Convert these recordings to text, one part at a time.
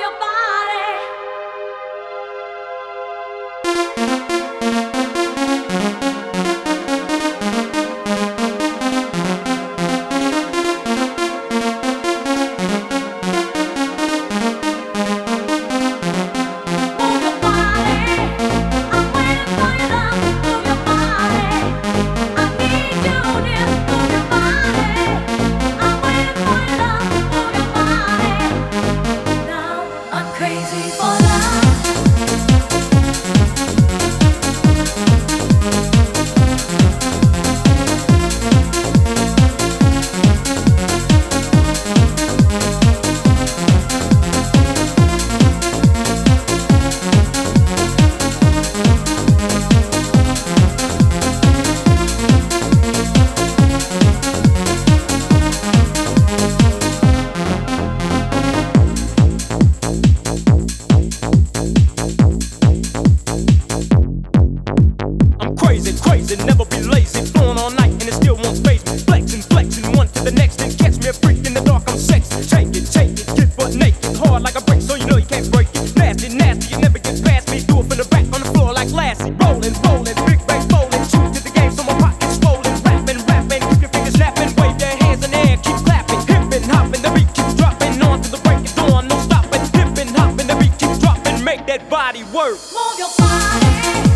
your body. One to the next and catch me a freak in the dark. I'm sexy. Take it, take it, get butt naked. Hard like a brick, so you know you can't break it. Nasty, nasty, you never get past me. Do it from the back on the floor like Lassie. Rolling, rolling, big bang, bowling. Shoot to the game, so my pocket's swollen. Rapping, rapping, keep your fingers snapping. Wave your hands in the air, keep clapping. Hipping, hopping, the beat keeps dropping. On to the break of dawn, no stopping. Hipping, hopping, the beat keeps dropping. Make that body work. Move your body.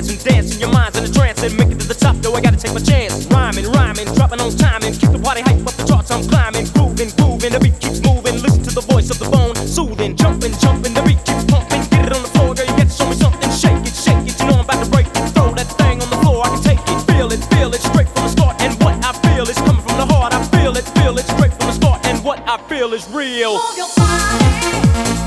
Breaking, dancing, dancing, your mind's in a trance and make it to the top. Though I gotta take my chance, rhyming, rhyming, dropping on timing, keep the party hype up the charts. I'm climbing, grooving, grooving, the beat keeps moving. Listen to the voice of the bone, soothing, jumping, jumping, the beat keeps pumping. Get it on the floor, girl, you got to show me something. Shake it, shake it, you know I'm about to break it. Throw that thing on the floor, I can take it, feel it, feel it, straight from the start. And what I feel is coming from the heart. I feel it, feel it, straight from the start. And what I feel is real. Move your body.